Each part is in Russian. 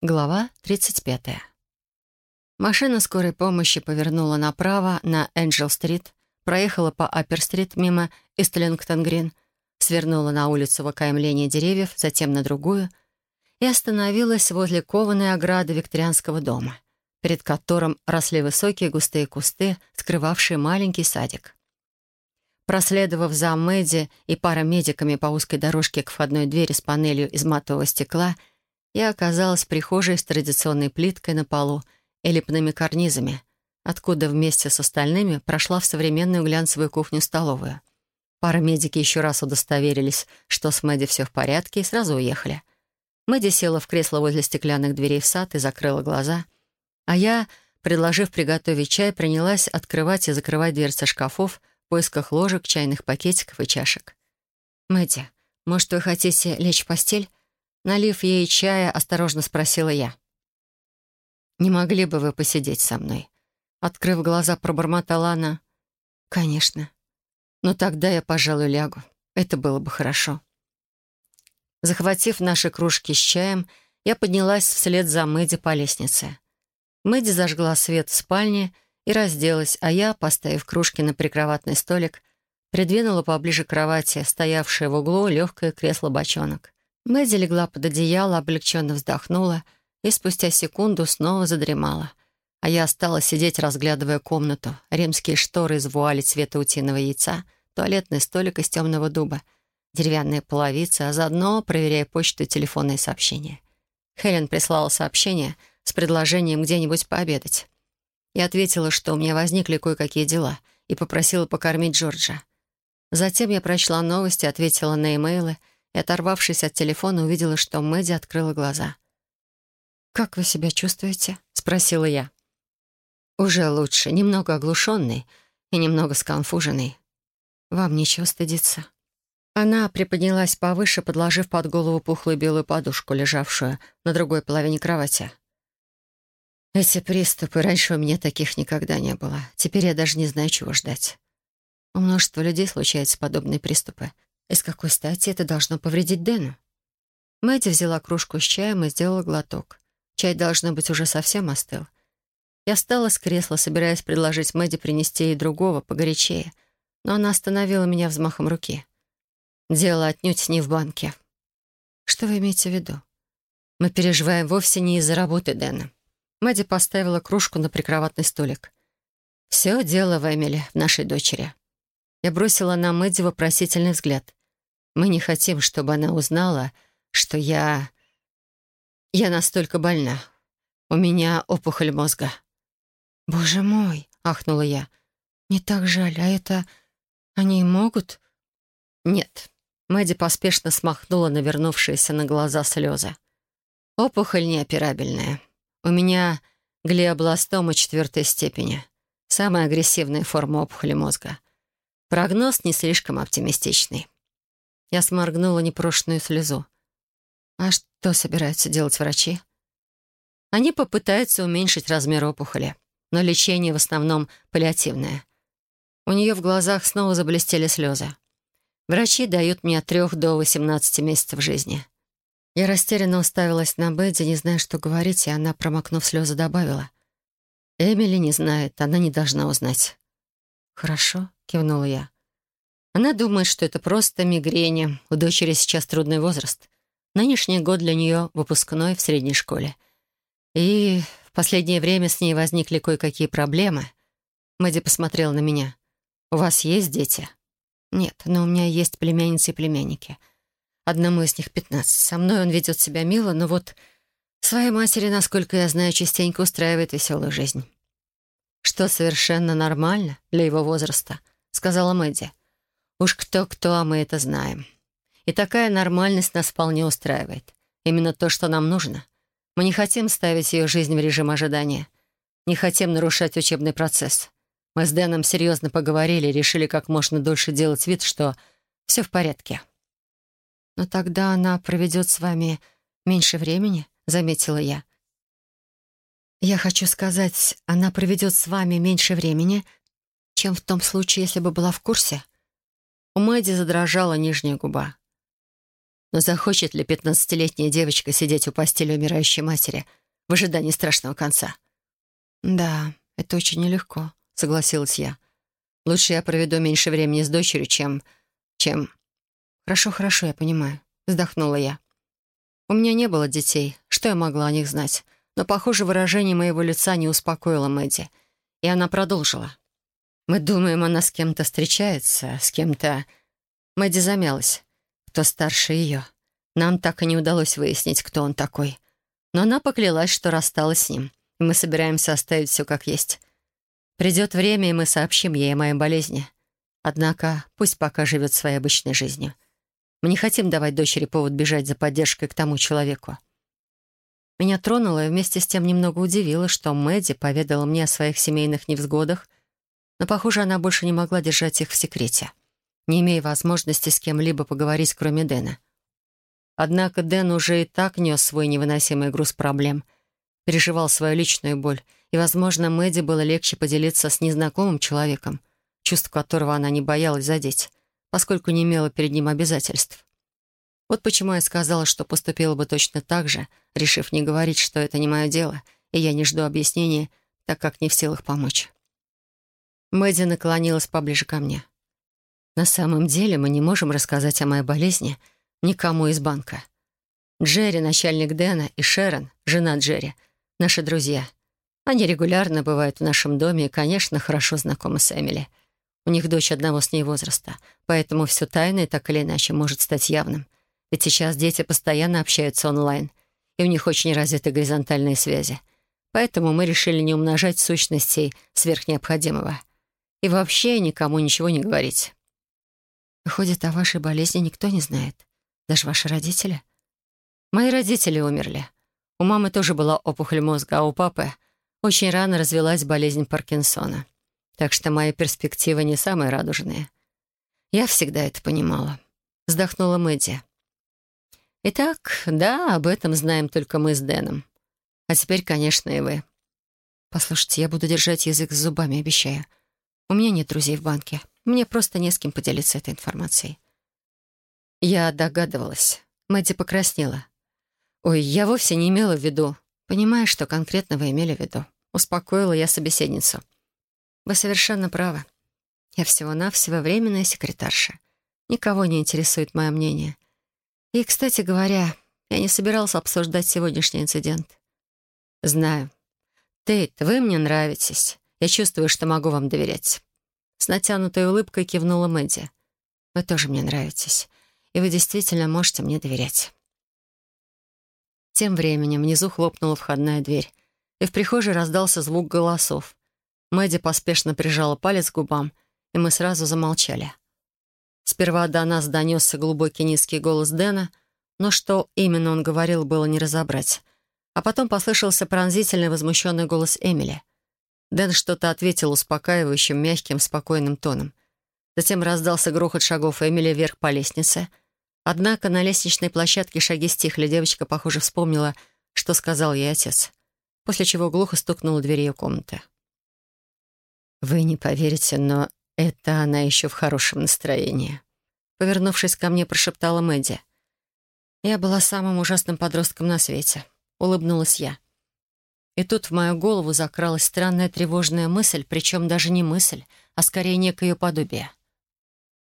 Глава 35. Машина скорой помощи повернула направо на Энджел-стрит, проехала по Аппер-стрит мимо Истлингтон-грин, свернула на улицу в окаймление деревьев, затем на другую и остановилась возле кованой ограды викторианского дома, перед которым росли высокие густые кусты, скрывавшие маленький садик. Проследовав за Мэдди и парамедиками по узкой дорожке к входной двери с панелью из матового стекла — я оказалась в прихожей с традиционной плиткой на полу и лепными карнизами, откуда вместе с остальными прошла в современную глянцевую кухню-столовую. Парамедики еще раз удостоверились, что с Мэдди все в порядке, и сразу уехали. Мэдди села в кресло возле стеклянных дверей в сад и закрыла глаза, а я, предложив приготовить чай, принялась открывать и закрывать дверцы шкафов в поисках ложек, чайных пакетиков и чашек. «Мэдди, может, вы хотите лечь в постель?» Налив ей чая, осторожно спросила я. «Не могли бы вы посидеть со мной?» Открыв глаза, пробормотала она. «Конечно. Но тогда я, пожалуй, лягу. Это было бы хорошо». Захватив наши кружки с чаем, я поднялась вслед за Мэдди по лестнице. Мэдди зажгла свет в спальне и разделась, а я, поставив кружки на прикроватный столик, придвинула поближе к кровати, стоявшее в углу легкое кресло-бочонок. Мэдди легла под одеяло, облегченно вздохнула и спустя секунду снова задремала. А я осталась сидеть, разглядывая комнату, римские шторы из вуали цвета утиного яйца, туалетный столик из темного дуба, деревянные половицы, а заодно проверяя почту и телефонные сообщения. Хелен прислала сообщение с предложением где-нибудь пообедать. Я ответила, что у меня возникли кое-какие дела, и попросила покормить Джорджа. Затем я прочла новости, ответила на имейлы — оторвавшись от телефона, увидела, что Мэдди открыла глаза. «Как вы себя чувствуете?» — спросила я. «Уже лучше, немного оглушенный и немного сконфуженный. Вам нечего стыдиться». Она приподнялась повыше, подложив под голову пухлую белую подушку, лежавшую на другой половине кровати. «Эти приступы, раньше у меня таких никогда не было. Теперь я даже не знаю, чего ждать. У множества людей случаются подобные приступы. И с какой стати это должно повредить Дэну? Мэдди взяла кружку с чаем и сделала глоток. Чай, должно быть, уже совсем остыл. Я встала с кресла, собираясь предложить Мэдди принести ей другого, погорячее, но она остановила меня взмахом руки. Дело отнюдь не в банке. Что вы имеете в виду? Мы переживаем вовсе не из-за работы Дэна. Мэдди поставила кружку на прикроватный столик. «Все дело в Эмиле, в нашей дочери». Я бросила на Мэдди вопросительный взгляд. Мы не хотим, чтобы она узнала, что я... Я настолько больна. У меня опухоль мозга». «Боже мой!» — ахнула я. «Не так жаль, а это... Они могут?» «Нет». Мэдди поспешно смахнула навернувшиеся на глаза слезы. «Опухоль неоперабельная. У меня глиобластома четвертой степени. Самая агрессивная форма опухоли мозга. Прогноз не слишком оптимистичный. Я сморгнула непрошенную слезу. А что собираются делать врачи? Они попытаются уменьшить размер опухоли, но лечение в основном паллиативное. У нее в глазах снова заблестели слезы. Врачи дают мне от трех до 18 месяцев жизни. Я растерянно уставилась на Бэдди, не зная, что говорить, и она, промокнув слезы, добавила. «Эмили не знает, она не должна узнать». «Хорошо», — кивнула я. Она думает, что это просто мигрень. У дочери сейчас трудный возраст. Нынешний год для нее выпускной в средней школе. И в последнее время с ней возникли кое-какие проблемы. Мэдди посмотрела на меня. «У вас есть дети?» «Нет, но у меня есть племянницы и племянники. Одному из них пятнадцать. Со мной он ведет себя мило, но вот своей матери, насколько я знаю, частенько устраивает веселую жизнь». «Что совершенно нормально для его возраста», — сказала Мэдди. Уж кто-кто, а мы это знаем. И такая нормальность нас вполне устраивает. Именно то, что нам нужно. Мы не хотим ставить ее жизнь в режим ожидания. Не хотим нарушать учебный процесс. Мы с Дэном серьезно поговорили и решили как можно дольше делать вид, что все в порядке. «Но тогда она проведет с вами меньше времени», — заметила я. «Я хочу сказать, она проведет с вами меньше времени, чем в том случае, если бы была в курсе». У Мэдди задрожала нижняя губа. Но захочет ли пятнадцатилетняя девочка сидеть у постели умирающей матери в ожидании страшного конца? «Да, это очень нелегко», — согласилась я. «Лучше я проведу меньше времени с дочерью, чем... чем...» «Хорошо, хорошо, я понимаю», — вздохнула я. У меня не было детей, что я могла о них знать? Но, похоже, выражение моего лица не успокоило Мэдди, и она продолжила. «Мы думаем, она с кем-то встречается, с кем-то...» Мэдди замялась. «Кто старше ее?» Нам так и не удалось выяснить, кто он такой. Но она поклялась, что рассталась с ним, и мы собираемся оставить все как есть. Придет время, и мы сообщим ей о моей болезни. Однако пусть пока живет своей обычной жизнью. Мы не хотим давать дочери повод бежать за поддержкой к тому человеку. Меня тронуло и вместе с тем немного удивило, что Мэдди поведала мне о своих семейных невзгодах, но, похоже, она больше не могла держать их в секрете, не имея возможности с кем-либо поговорить, кроме Дэна. Однако Дэн уже и так нес свой невыносимый груз проблем, переживал свою личную боль, и, возможно, Мэдди было легче поделиться с незнакомым человеком, чувств которого она не боялась задеть поскольку не имела перед ним обязательств. Вот почему я сказала, что поступила бы точно так же, решив не говорить, что это не мое дело, и я не жду объяснения, так как не в силах помочь. Мэдди наклонилась поближе ко мне. «На самом деле мы не можем рассказать о моей болезни никому из банка. Джерри, начальник Дэна, и Шерон, жена Джерри, наши друзья. Они регулярно бывают в нашем доме и, конечно, хорошо знакомы с Эмили. У них дочь одного с ней возраста, поэтому все тайное так или иначе может стать явным. Ведь сейчас дети постоянно общаются онлайн, и у них очень развиты горизонтальные связи. Поэтому мы решили не умножать сущностей сверх необходимого. И вообще никому ничего не говорить. Выходит, о вашей болезни никто не знает? Даже ваши родители? Мои родители умерли. У мамы тоже была опухоль мозга, а у папы очень рано развилась болезнь Паркинсона так что мои перспективы не самые радужные. Я всегда это понимала. Вздохнула Мэдди. Итак, да, об этом знаем только мы с Дэном. А теперь, конечно, и вы. Послушайте, я буду держать язык с зубами, обещаю. У меня нет друзей в банке. Мне просто не с кем поделиться этой информацией. Я догадывалась. Мэдди покраснела. «Ой, я вовсе не имела в виду. Понимаю, что конкретно вы имели в виду». Успокоила я собеседницу. Вы совершенно правы. Я всего-навсего временная секретарша. Никого не интересует мое мнение. И, кстати говоря, я не собирался обсуждать сегодняшний инцидент. Знаю. Тейт, вы мне нравитесь. Я чувствую, что могу вам доверять. С натянутой улыбкой кивнула Мэдди. Вы тоже мне нравитесь. И вы действительно можете мне доверять. Тем временем внизу хлопнула входная дверь, и в прихожей раздался звук голосов. Мэдди поспешно прижала палец к губам, и мы сразу замолчали. Сперва до нас донесся глубокий низкий голос Дэна, но что именно он говорил, было не разобрать. А потом послышался пронзительный возмущенный голос Эмили. Дэн что-то ответил успокаивающим, мягким, спокойным тоном. Затем раздался грохот шагов Эмили вверх по лестнице. Однако на лестничной площадке шаги стихли, девочка, похоже, вспомнила, что сказал ей отец, после чего глухо стукнула дверь ее комнаты. «Вы не поверите, но это она еще в хорошем настроении», повернувшись ко мне, прошептала Мэдди. «Я была самым ужасным подростком на свете», — улыбнулась я. И тут в мою голову закралась странная тревожная мысль, причем даже не мысль, а скорее некое подобие.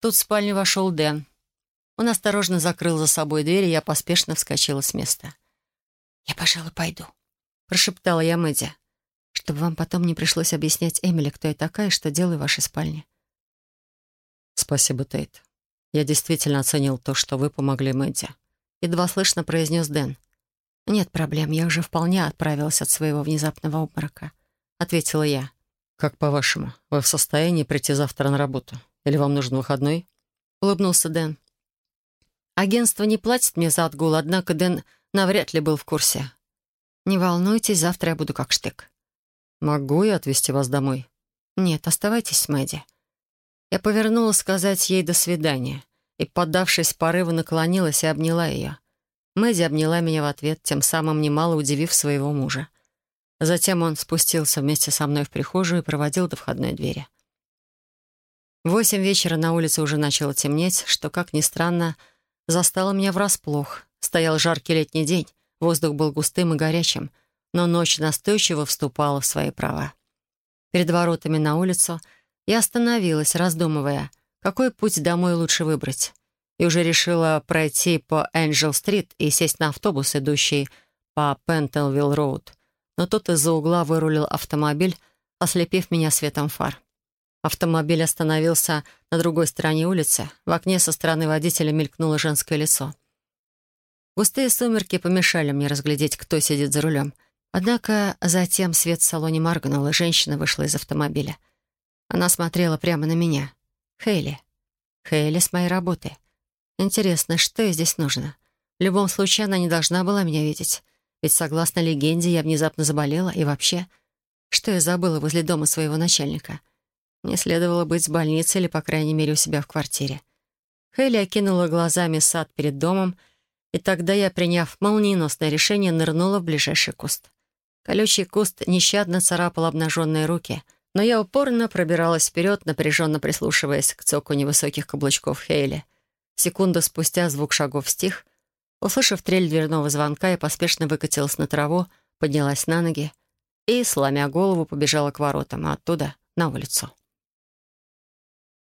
Тут в спальню вошел Дэн. Он осторожно закрыл за собой дверь, и я поспешно вскочила с места. «Я, пожалуй, пойду», — прошептала я Мэдди чтобы вам потом не пришлось объяснять Эмили, кто я такая и что делаю в вашей спальне. «Спасибо, Тейт. Я действительно оценил то, что вы помогли Мэдди», — едва слышно произнес Дэн. «Нет проблем, я уже вполне отправилась от своего внезапного обморока», — ответила я. «Как по-вашему, вы в состоянии прийти завтра на работу? Или вам нужен выходной?» — улыбнулся Дэн. «Агентство не платит мне за отгул, однако Дэн навряд ли был в курсе. Не волнуйтесь, завтра я буду как штык». «Могу я отвезти вас домой?» «Нет, оставайтесь с Мэдди». Я повернулась сказать ей «до свидания» и, поддавшись порыву, наклонилась и обняла ее. Мэдди обняла меня в ответ, тем самым немало удивив своего мужа. Затем он спустился вместе со мной в прихожую и проводил до входной двери. В восемь вечера на улице уже начало темнеть, что, как ни странно, застала меня врасплох. Стоял жаркий летний день, воздух был густым и горячим, но ночь настойчиво вступала в свои права. Перед воротами на улицу я остановилась, раздумывая, какой путь домой лучше выбрать, и уже решила пройти по Энджел-стрит и сесть на автобус, идущий по Пентелвилл-роуд. Но тут из-за угла вырулил автомобиль, ослепив меня светом фар. Автомобиль остановился на другой стороне улицы. В окне со стороны водителя мелькнуло женское лицо. Густые сумерки помешали мне разглядеть, кто сидит за рулем. Однако затем свет в салоне моргнул, и женщина вышла из автомобиля. Она смотрела прямо на меня. Хейли. Хейли с моей работы. Интересно, что ей здесь нужно? В любом случае, она не должна была меня видеть. Ведь, согласно легенде, я внезапно заболела, и вообще... Что я забыла возле дома своего начальника? Мне следовало быть в больнице или, по крайней мере, у себя в квартире. Хейли окинула глазами сад перед домом, и тогда я, приняв молниеносное решение, нырнула в ближайший куст. Колючий куст нещадно царапал обнаженные руки, но я упорно пробиралась вперед, напряженно прислушиваясь к цоку невысоких каблучков Хейли. Секунду спустя звук шагов стих. Услышав трель дверного звонка, я поспешно выкатилась на траву, поднялась на ноги и, сломя голову, побежала к воротам, а оттуда — на улицу.